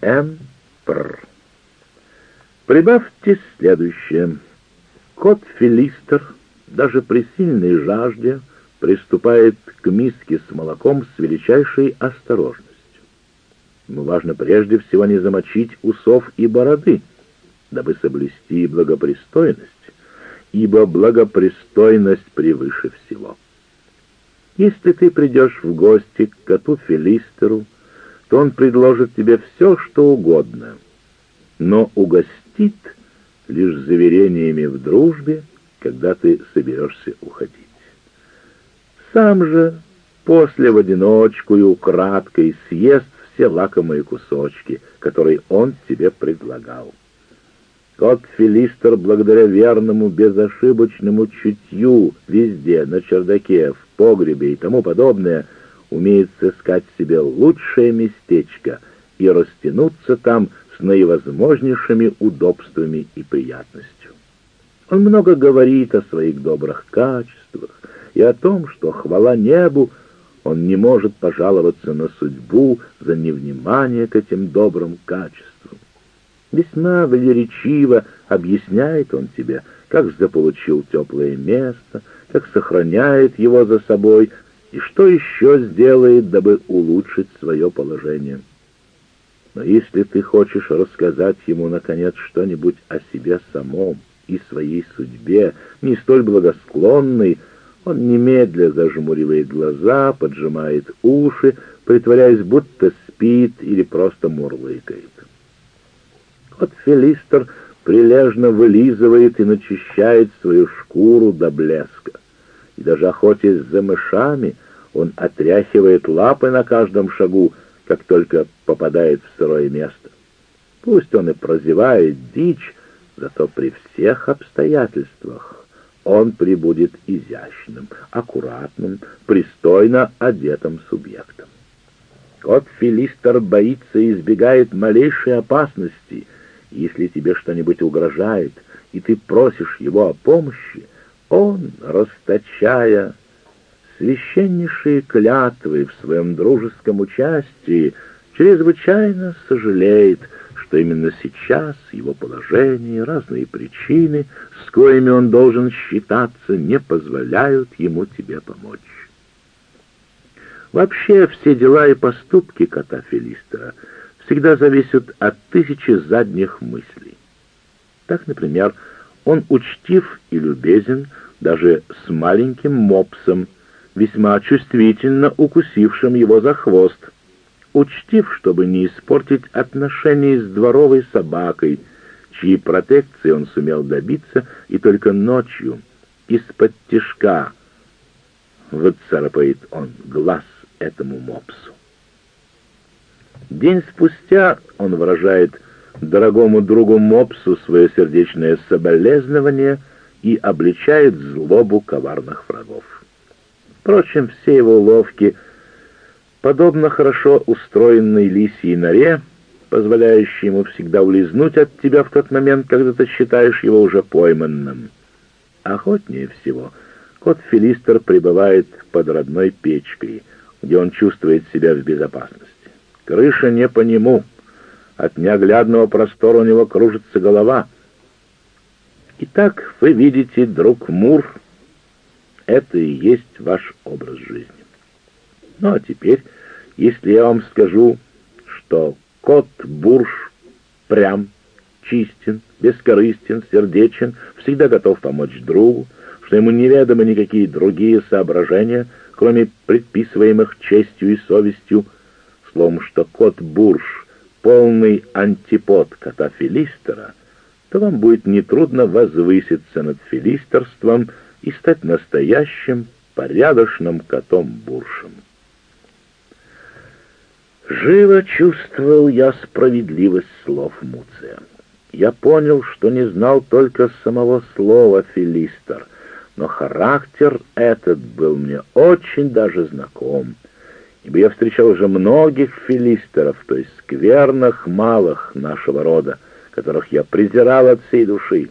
Эмпр. Прибавьте следующее. Кот Филистер даже при сильной жажде приступает к миске с молоком с величайшей осторожностью. Ему важно прежде всего не замочить усов и бороды, дабы соблюсти благопристойность, ибо благопристойность превыше всего. Если ты придешь в гости к коту Филистеру, то он предложит тебе все, что угодно, но угостит лишь заверениями в дружбе, когда ты соберешься уходить. Сам же после в одиночку и украдкой съест все лакомые кусочки, которые он тебе предлагал. Кот Филистер, благодаря верному, безошибочному чутью везде, на чердаке, в погребе и тому подобное, умеет сыскать себе лучшее местечко и растянуться там с наивозможнейшими удобствами и приятностью. Он много говорит о своих добрых качествах и о том, что хвала небу, он не может пожаловаться на судьбу за невнимание к этим добрым качествам. Весьма велеречиво объясняет он тебе, как заполучил теплое место, как сохраняет его за собой и что еще сделает, дабы улучшить свое положение. Но если ты хочешь рассказать ему, наконец, что-нибудь о себе самом и своей судьбе, не столь благосклонной, он немедля зажмуривает глаза, поджимает уши, притворяясь, будто спит или просто мурлыкает. Вот Филистер прилежно вылизывает и начищает свою шкуру до блеска. И даже охотясь за мышами, он отряхивает лапы на каждом шагу, как только попадает в сырое место. Пусть он и прозевает дичь, зато при всех обстоятельствах он прибудет изящным, аккуратным, пристойно одетым субъектом. Кот Филистер боится и избегает малейшей опасности — если тебе что-нибудь угрожает, и ты просишь его о помощи, он, расточая священнейшие клятвы в своем дружеском участии, чрезвычайно сожалеет, что именно сейчас его положение, разные причины, с коими он должен считаться, не позволяют ему тебе помочь. Вообще все дела и поступки кота Филистера — всегда зависят от тысячи задних мыслей. Так, например, он учтив и любезен даже с маленьким мопсом, весьма чувствительно укусившим его за хвост, учтив, чтобы не испортить отношения с дворовой собакой, чьей протекции он сумел добиться, и только ночью из-под тишка выцарапает он глаз этому мопсу. День спустя он выражает дорогому другу Мопсу свое сердечное соболезнование и обличает злобу коварных врагов. Впрочем, все его уловки, подобно хорошо устроенной лисьей норе, позволяющей ему всегда улизнуть от тебя в тот момент, когда ты считаешь его уже пойманным. Охотнее всего кот Филистер пребывает под родной печкой, где он чувствует себя в безопасности. Крыша не по нему. От неоглядного простора у него кружится голова. Итак, вы видите, друг Мур, это и есть ваш образ жизни. Ну а теперь, если я вам скажу, что кот Бурж прям, чистен, бескорыстен, сердечен, всегда готов помочь другу, что ему неведомы никакие другие соображения, кроме предписываемых честью и совестью, словом, что кот Бурж — полный антипод кота Филистера, то вам будет нетрудно возвыситься над филистерством и стать настоящим порядочным котом Буршем. Живо чувствовал я справедливость слов Муция. Я понял, что не знал только самого слова «филистер», но характер этот был мне очень даже знаком — ибо я встречал уже многих филистеров, то есть скверных малых нашего рода, которых я презирал от всей души.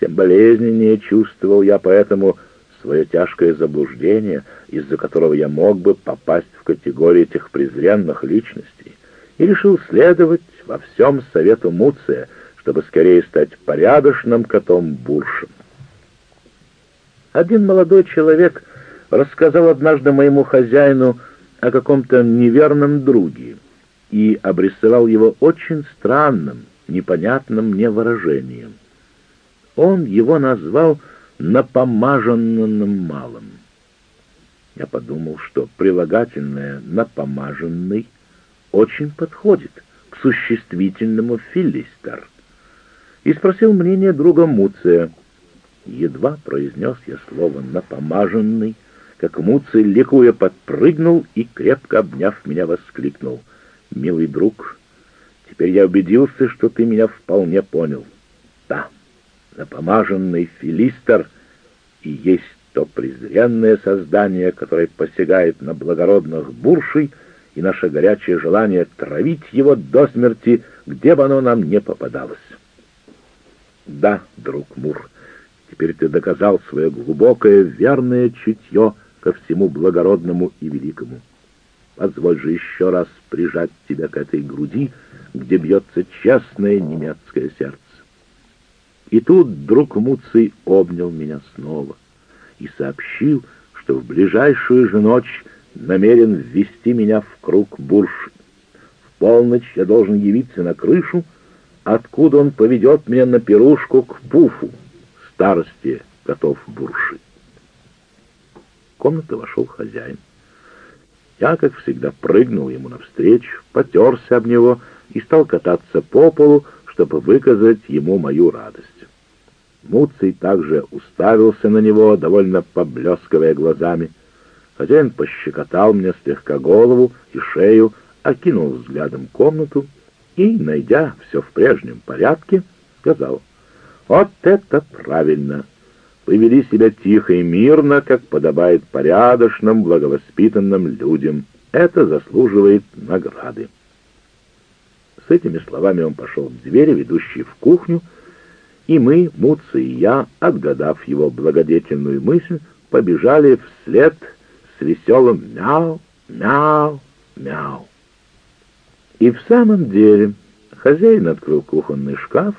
Тем болезненнее чувствовал я поэтому свое тяжкое заблуждение, из-за которого я мог бы попасть в категорию этих презренных личностей, и решил следовать во всем совету Муция, чтобы скорее стать порядочным котом-буршем. Один молодой человек рассказал однажды моему хозяину о каком-то неверном друге и обрисовал его очень странным, непонятным мне выражением. Он его назвал «напомаженным малым». Я подумал, что прилагательное «напомаженный» очень подходит к существительному «филистер» и спросил мнение друга Муция. Едва произнес я слово «напомаженный», как Муций, ликуя, подпрыгнул и, крепко обняв меня, воскликнул. «Милый друг, теперь я убедился, что ты меня вполне понял. Да, напомаженный филистер и есть то презренное создание, которое посягает на благородных буршей, и наше горячее желание травить его до смерти, где бы оно нам не попадалось. Да, друг Мур, теперь ты доказал свое глубокое, верное чутье ко всему благородному и великому. Позволь же еще раз прижать тебя к этой груди, где бьется честное немецкое сердце. И тут друг Муций обнял меня снова и сообщил, что в ближайшую же ночь намерен ввести меня в круг бурши. В полночь я должен явиться на крышу, откуда он поведет меня на пирушку к Пуфу, старости котов бурши. В комнату вошел хозяин. Я, как всегда, прыгнул ему навстречу, потерся об него и стал кататься по полу, чтобы выказать ему мою радость. Муций также уставился на него, довольно поблескивая глазами. Хозяин пощекотал мне слегка голову и шею, окинул взглядом комнату и, найдя все в прежнем порядке, сказал, «Вот это правильно! Вы вели себя тихо и мирно, как подобает порядочным, благовоспитанным людям. Это заслуживает награды». С этими словами он пошел к двери, ведущей в кухню, и мы, Муци и я, отгадав его благодетельную мысль, побежали вслед с веселым «мяу, мяу, мяу». И в самом деле хозяин открыл кухонный шкаф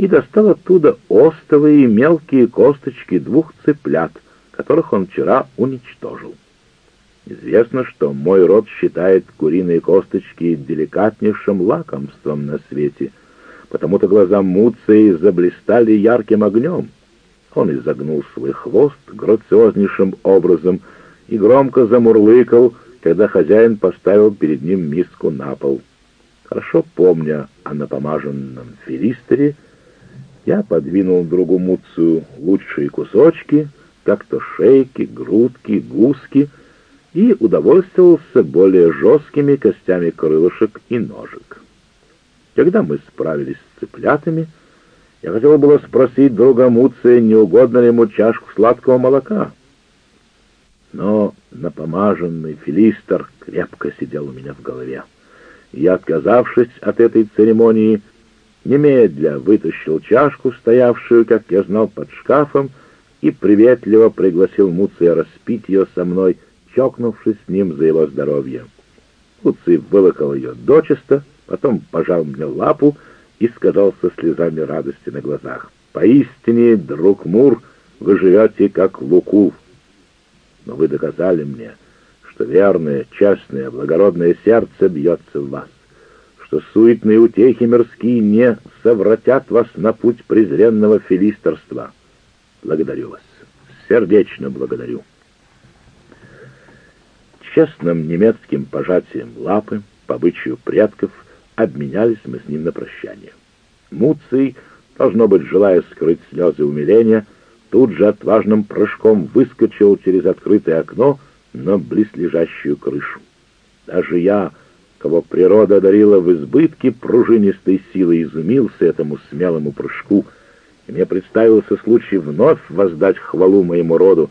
и достал оттуда остовые мелкие косточки двух цыплят, которых он вчера уничтожил. Известно, что мой род считает куриные косточки деликатнейшим лакомством на свете — потому-то глаза Муции заблистали ярким огнем. Он изогнул свой хвост грациознейшим образом и громко замурлыкал, когда хозяин поставил перед ним миску на пол. Хорошо помня о напомаженном филистере, я подвинул другу Муцию лучшие кусочки, как-то шейки, грудки, гуски, и удовольствовался более жесткими костями крылышек и ножек. Когда мы справились с цыплятами, я хотел было спросить друга Муция, не угодно ли ему чашку сладкого молока. Но напомаженный филистер крепко сидел у меня в голове. я, отказавшись от этой церемонии, немедля вытащил чашку, стоявшую, как я знал, под шкафом, и приветливо пригласил Муция распить ее со мной, чокнувшись с ним за его здоровье. Муций вылокал ее дочисто, потом пожал мне лапу и сказал со слезами радости на глазах, «Поистине, друг Мур, вы живете как Луку, но вы доказали мне, что верное, честное, благородное сердце бьется в вас, что суетные утехи мирские не совратят вас на путь презренного филистерства. Благодарю вас, сердечно благодарю». Честным немецким пожатием лапы, по обычаю предков, обменялись мы с ним на прощание. Муций, должно быть, желая скрыть слезы умиления, тут же отважным прыжком выскочил через открытое окно на близлежащую крышу. Даже я, кого природа одарила в избытке пружинистой силы, изумился этому смелому прыжку, и мне представился случай вновь воздать хвалу моему роду,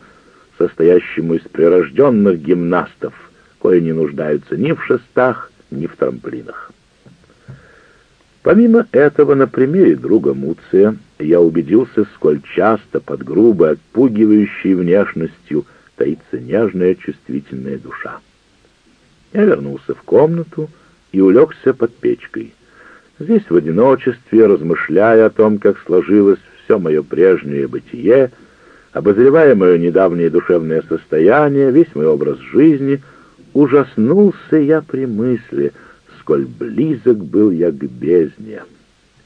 состоящему из прирожденных гимнастов, кои не нуждаются ни в шестах, ни в трамплинах. Помимо этого, на примере друга Муция я убедился, сколь часто под грубой, отпугивающей внешностью таится нежная чувствительная душа. Я вернулся в комнату и улегся под печкой. Здесь в одиночестве, размышляя о том, как сложилось все мое прежнее бытие, обозревая мое недавнее душевное состояние, весь мой образ жизни, ужаснулся я при мысли, сколь близок был я к бездне.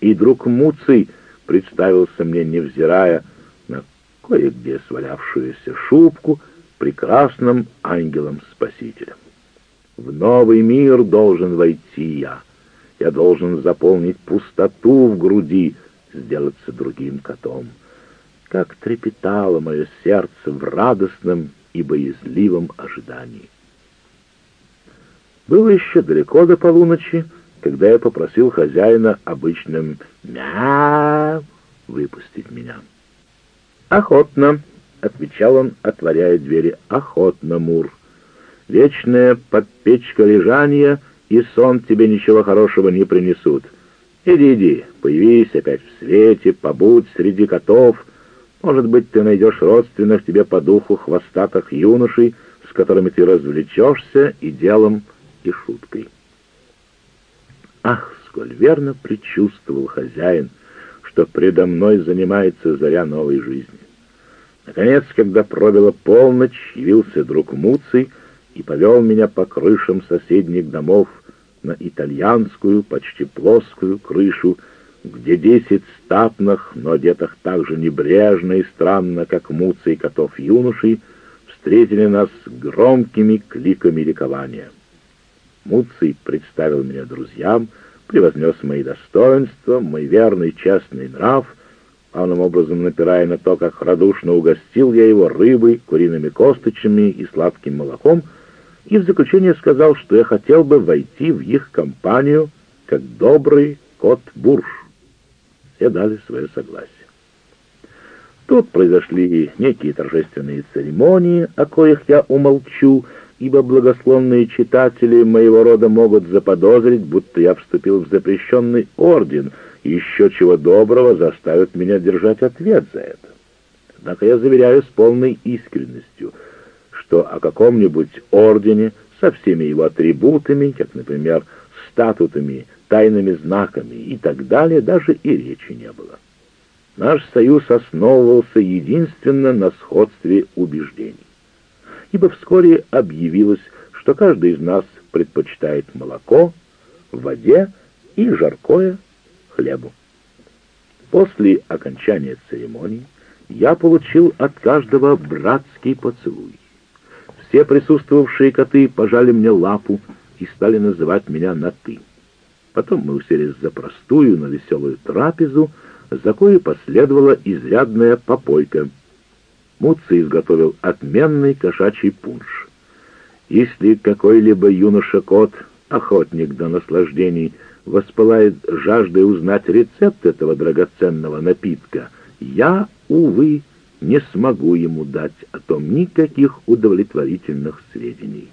И друг Муций представился мне, невзирая на кое-где свалявшуюся шубку, прекрасным ангелом-спасителем. В новый мир должен войти я. Я должен заполнить пустоту в груди, сделаться другим котом. Как трепетало мое сердце в радостном и боязливом ожидании. Было еще далеко до полуночи, когда я попросил хозяина обычным «мяу» выпустить меня. «Охотно», — отвечал он, отворяя двери, — «охотно, Мур. Вечная подпечка лежания и сон тебе ничего хорошего не принесут. Иди, иди, появись опять в свете, побудь среди котов. Может быть, ты найдешь родственных тебе по духу хвостатых юношей, с которыми ты развлечешься и делом, и шуткой. Ах, сколь верно предчувствовал хозяин, что предо мной занимается заря новой жизни. Наконец, когда пробила полночь, явился друг Муций и повел меня по крышам соседних домов на итальянскую, почти плоскую крышу, где десять статных, но одетых так же небрежно и странно, как Муций котов юношей, встретили нас громкими кликами ликования. Муций представил меня друзьям, превознес мои достоинства, мой верный честный нрав, главным образом напирая на то, как радушно угостил я его рыбой, куриными косточами и сладким молоком, и в заключение сказал, что я хотел бы войти в их компанию как добрый кот-бурж. Все дали свое согласие. Тут произошли некие торжественные церемонии, о коих я умолчу, ибо благословные читатели моего рода могут заподозрить, будто я вступил в запрещенный орден, и еще чего доброго заставят меня держать ответ за это. Однако я заверяю с полной искренностью, что о каком-нибудь ордене со всеми его атрибутами, как, например, статутами, тайными знаками и так далее, даже и речи не было. Наш союз основывался единственно на сходстве убеждений ибо вскоре объявилось, что каждый из нас предпочитает молоко, воде и жаркое хлебу. После окончания церемонии я получил от каждого братский поцелуй. Все присутствовавшие коты пожали мне лапу и стали называть меня на «ты». Потом мы уселись за простую, но веселую трапезу, за кое последовала изрядная попойка — Муций изготовил отменный кошачий пунш. Если какой-либо юноша-кот, охотник до наслаждений, воспылает жаждой узнать рецепт этого драгоценного напитка, я, увы, не смогу ему дать о том никаких удовлетворительных сведений.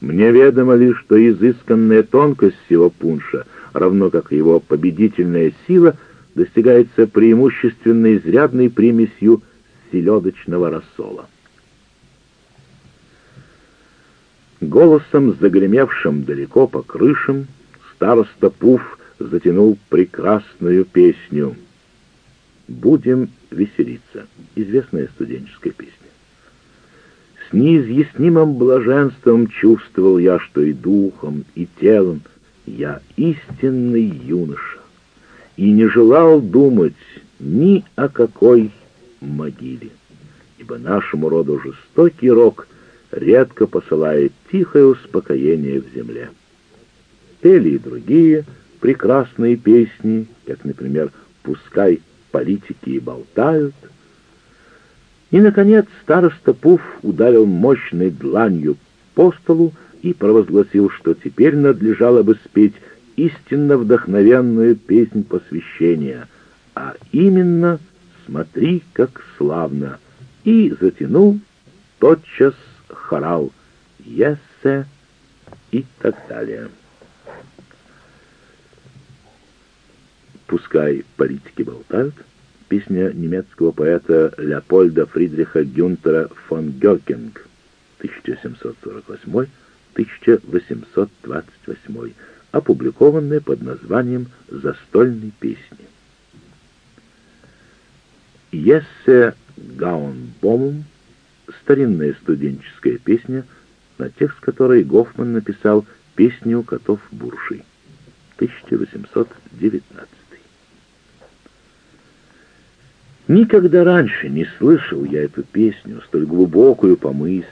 Мне ведомо лишь, что изысканная тонкость всего пунша, равно как его победительная сила, достигается преимущественно изрядной примесью селедочного рассола. Голосом, загремевшим далеко по крышам, староста Пуф затянул прекрасную песню «Будем веселиться» — известная студенческая песня. С неизъяснимым блаженством чувствовал я, что и духом, и телом я истинный юноша, и не желал думать ни о какой могиле, ибо нашему роду жестокий рок редко посылает тихое успокоение в земле. Пели и другие прекрасные песни, как, например, «Пускай политики и болтают». И, наконец, староста Пуф ударил мощной дланью по столу и провозгласил, что теперь надлежало бы спеть истинно вдохновенную песнь посвящения, а именно смотри, как славно!» И затянул тотчас хорал «Есе» и так далее. «Пускай политики болтают» песня немецкого поэта Леопольда Фридриха Гюнтера фон Гёкинг 1748 1828, опубликованное под названием «Застольные песни». Ессе Гаунбомум — старинная студенческая песня, на текст которой Гофман написал «Песню котов Бурши» 1819. Никогда раньше не слышал я эту песню, столь глубокую по мысли,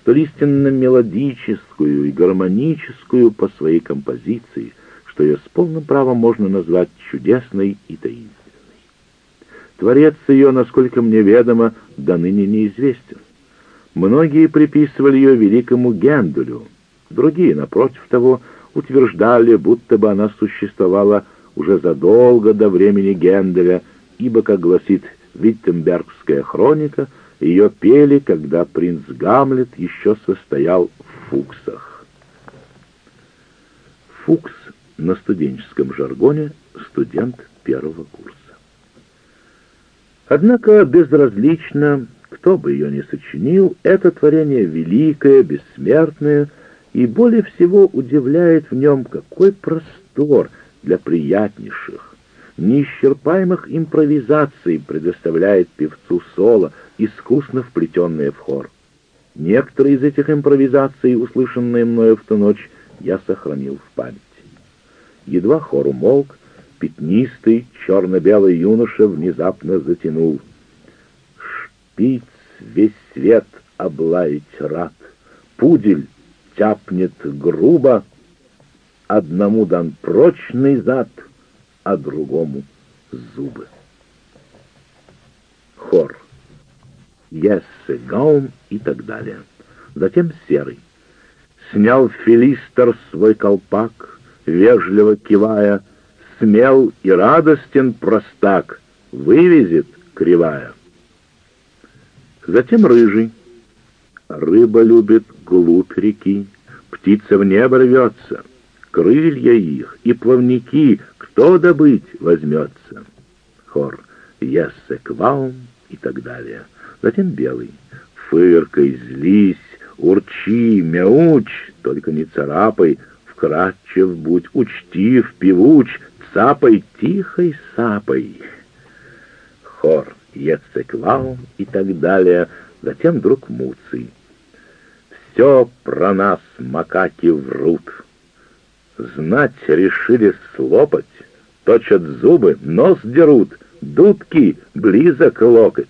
столь истинно мелодическую и гармоническую по своей композиции, что ее с полным правом можно назвать чудесной и таинственной. Творец ее, насколько мне ведомо, до ныне неизвестен. Многие приписывали ее великому Генделю, другие, напротив того, утверждали, будто бы она существовала уже задолго до времени Генделя, ибо, как гласит Виттенбергская хроника, ее пели, когда принц Гамлет еще состоял в фуксах. Фукс на студенческом жаргоне студент первого курса. Однако безразлично, кто бы ее ни сочинил, это творение великое, бессмертное, и более всего удивляет в нем, какой простор для приятнейших, неисчерпаемых импровизаций предоставляет певцу соло, искусно вплетенные в хор. Некоторые из этих импровизаций, услышанные мною в ту ночь, я сохранил в памяти. Едва хор умолк, пятнистый, черно-белый юноша внезапно затянул. Шпиц весь свет облаять рад, пудель тяпнет грубо, одному дан прочный зад — а другому зубы. Хор. Ессе, Гаум и так далее. Затем Серый. Снял филистер свой колпак, вежливо кивая, смел и радостен простак, вывезет кривая. Затем Рыжий. Рыба любит глубь реки, птица в небо рвется, крылья их и плавники кто добыть возьмется? Хор «Esse кваум» и так далее. Затем белый «Фыркой, злись, урчи, мяуч, только не царапай, вкратчив будь, учтив, певуч, цапай, тихой сапой». Хор «Esse кваум» и так далее. Затем друг Муций. «Все про нас макаки врут». Знать решили слопать, точат зубы, нос дерут, дудки, близок локоть.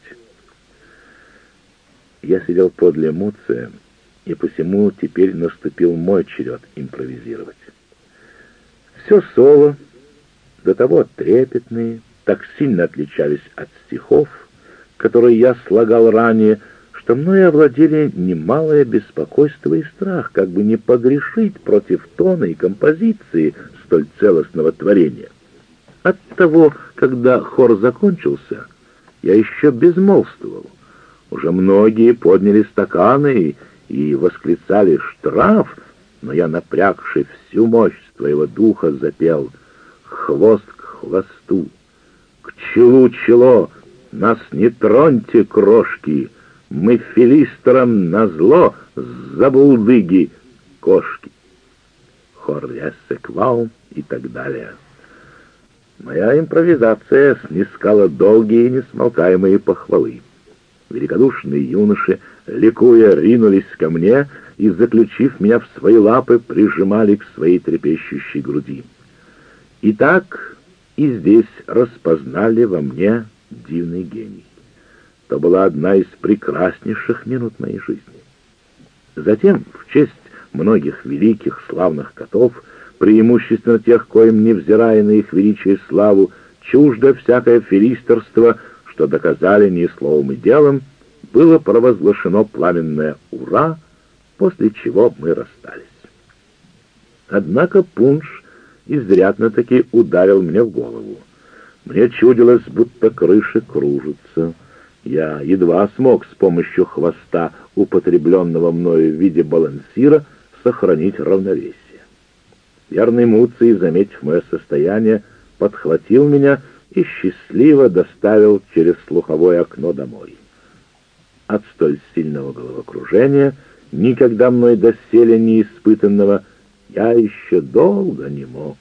Я сидел подле Муция, и посему теперь наступил мой черед импровизировать. Все соло, до того трепетные, так сильно отличались от стихов, которые я слагал ранее, что мной овладели немалое беспокойство и страх, как бы не погрешить против тона и композиции столь целостного творения. Оттого, когда хор закончился, я еще безмолвствовал. Уже многие подняли стаканы и восклицали «штраф», но я, напрягший всю мощь своего духа, запел «хвост к хвосту». «К челу чело, нас не троньте, крошки, мы филистерам назло забулдыги кошки». Хор Яссекваум и так далее. Моя импровизация снискала долгие и несмолкаемые похвалы. Великодушные юноши, ликуя, ринулись ко мне и, заключив меня в свои лапы, прижимали к своей трепещущей груди. И так и здесь распознали во мне дивный гений. То была одна из прекраснейших минут моей жизни. Затем, в честь многих великих славных котов, преимущественно тех, коим, невзирая на их величие и славу, чуждо всякое филистерство, что доказали не словом и делом, было провозглашено пламенное «Ура!», после чего мы расстались. Однако пунш изрядно-таки ударил мне в голову. Мне чудилось, будто крыши кружатся. Я едва смог с помощью хвоста, употребленного мною в виде балансира, сохранить равновесие. Верный Муций, заметив мое состояние, подхватил меня и счастливо доставил через слуховое окно домой. От столь сильного головокружения никогда мной доселе не испытанного, я еще долго не мог.